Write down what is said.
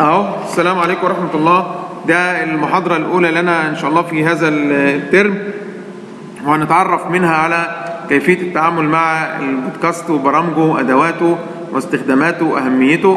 أهو السلام عليكم ورحمة الله. ده المحاضرة الأولى لنا إن شاء الله في هذا الترم. وهنتعرف منها على كيفية التعامل مع البودكاست وبرامجه وأدواته واستخداماته وأهميته